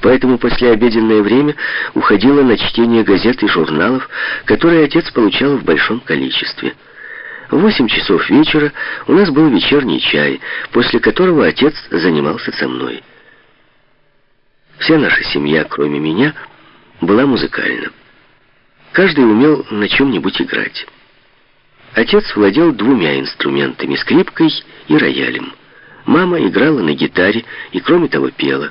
поэтому послеобеденное время уходило на чтение газет и журналов, которые отец получал в большом количестве. В восемь часов вечера у нас был вечерний чай, после которого отец занимался со мной. Вся наша семья, кроме меня, была музыкальна. Каждый умел на чем-нибудь играть. Отец владел двумя инструментами, скрипкой и роялем. Мама играла на гитаре и, кроме того, пела.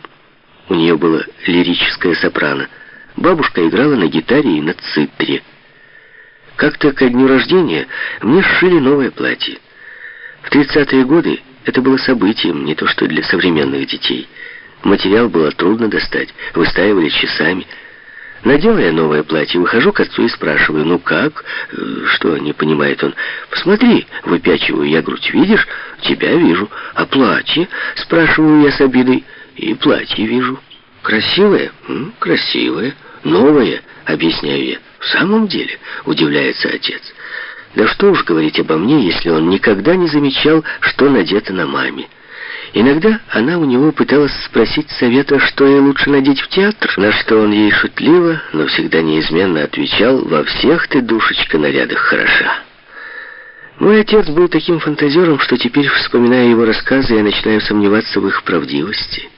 У нее было лирическое сопрано. Бабушка играла на гитаре и на цитре. Как-то ко дню рождения мне сшили новое платье. В 30-е годы это было событием, не то что для современных детей. Материал было трудно достать, выстаивали часами. Надела я новое платье, выхожу к отцу и спрашиваю, ну как? Что, не понимает он. Посмотри, выпячиваю я грудь, видишь? Тебя вижу. А платье? Спрашиваю я с обидой. И платье вижу. Красивое? М, красивое. Новое, объясняю я. В самом деле, удивляется отец. Да что уж говорить обо мне, если он никогда не замечал, что надето на маме. Иногда она у него пыталась спросить совета, что ей лучше надеть в театр, на что он ей шутливо, но всегда неизменно отвечал «Во всех ты, душечка, нарядах хороша». Мой отец был таким фантазером, что теперь, вспоминая его рассказы, я начинаю сомневаться в их правдивости.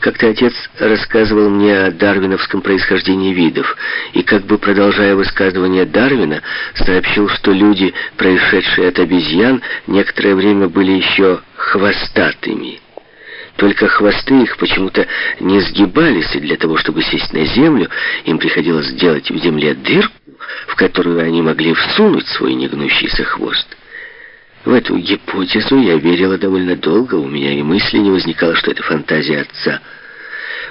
Как-то отец рассказывал мне о дарвиновском происхождении видов, и как бы продолжая высказывание Дарвина, сообщил, что люди, происшедшие от обезьян, некоторое время были еще хвостатыми. Только хвосты их почему-то не сгибались, и для того, чтобы сесть на землю, им приходилось делать в земле дырку, в которую они могли всунуть свой негнущийся хвост. В эту гипотезу я верила довольно долго, у меня и мысли не возникало, что это фантазия отца.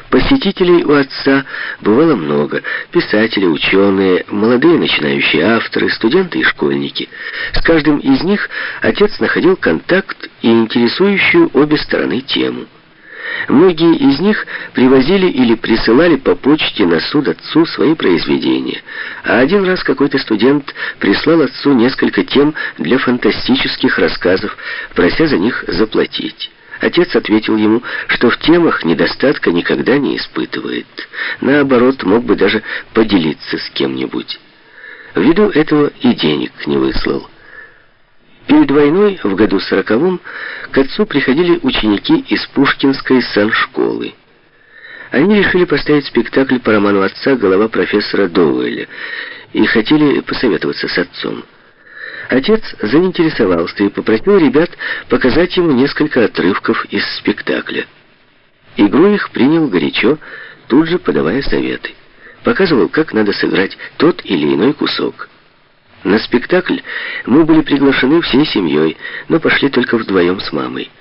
Посетителей у отца бывало много. Писатели, ученые, молодые начинающие авторы, студенты и школьники. С каждым из них отец находил контакт и интересующую обе стороны тему. Многие из них привозили или присылали по почте на суд отцу свои произведения. А один раз какой-то студент прислал отцу несколько тем для фантастических рассказов, прося за них заплатить. Отец ответил ему, что в темах недостатка никогда не испытывает. Наоборот, мог бы даже поделиться с кем-нибудь. Ввиду этого и денег не выслал. Перед войной, в году сороковом, к отцу приходили ученики из Пушкинской саншколы. Они решили поставить спектакль по роману отца «Голова профессора Доуэля» и хотели посоветоваться с отцом. Отец заинтересовался и попросил ребят показать ему несколько отрывков из спектакля. Игру их принял горячо, тут же подавая советы. Показывал, как надо сыграть тот или иной кусок. На спектакль мы были приглашены всей семьей, но пошли только вдвоем с мамой.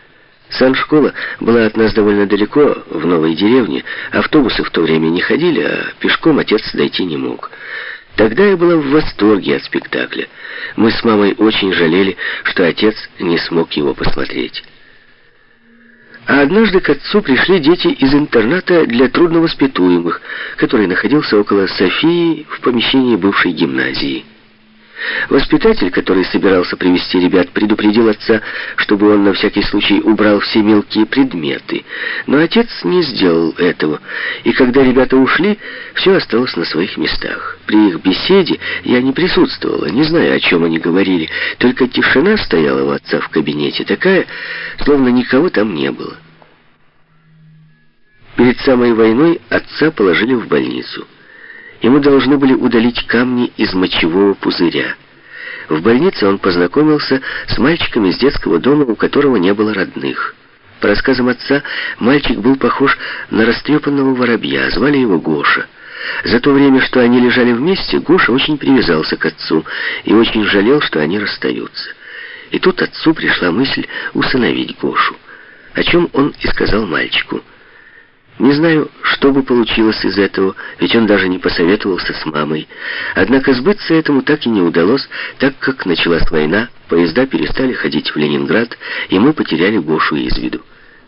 Сан-школа была от нас довольно далеко, в новой деревне. Автобусы в то время не ходили, а пешком отец дойти не мог. Тогда я была в восторге от спектакля. Мы с мамой очень жалели, что отец не смог его посмотреть. А однажды к отцу пришли дети из интерната для трудновоспитуемых, который находился около Софии в помещении бывшей гимназии. Воспитатель, который собирался привести ребят, предупредил отца, чтобы он на всякий случай убрал все мелкие предметы. Но отец не сделал этого, и когда ребята ушли, все осталось на своих местах. При их беседе я не присутствовала, не знаю, о чем они говорили, только тишина стояла у отца в кабинете, такая, словно никого там не было. Перед самой войной отца положили в больницу. Ему должны были удалить камни из мочевого пузыря. В больнице он познакомился с мальчиком из детского дома, у которого не было родных. По рассказам отца, мальчик был похож на растрепанного воробья, звали его Гоша. За то время, что они лежали вместе, Гоша очень привязался к отцу и очень жалел, что они расстаются. И тут отцу пришла мысль усыновить Гошу, о чем он и сказал мальчику. Не знаю, что бы получилось из этого, ведь он даже не посоветовался с мамой. Однако сбыться этому так и не удалось, так как началась война, поезда перестали ходить в Ленинград, и мы потеряли Гошу из виду.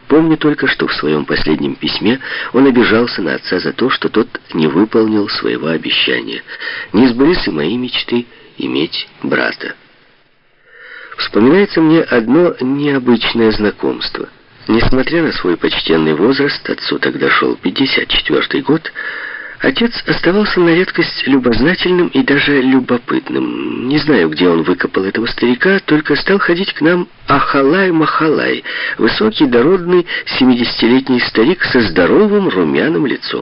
Помню только, что в своем последнем письме он обижался на отца за то, что тот не выполнил своего обещания. Не сбылись и мои мечты иметь брата. Вспоминается мне одно необычное знакомство – Несмотря на свой почтенный возраст, отцу тогда шел 54 год, отец оставался на редкость любознательным и даже любопытным. Не знаю, где он выкопал этого старика, только стал ходить к нам Ахалай-Махалай, высокий, дородный, 70-летний старик со здоровым румяным лицом.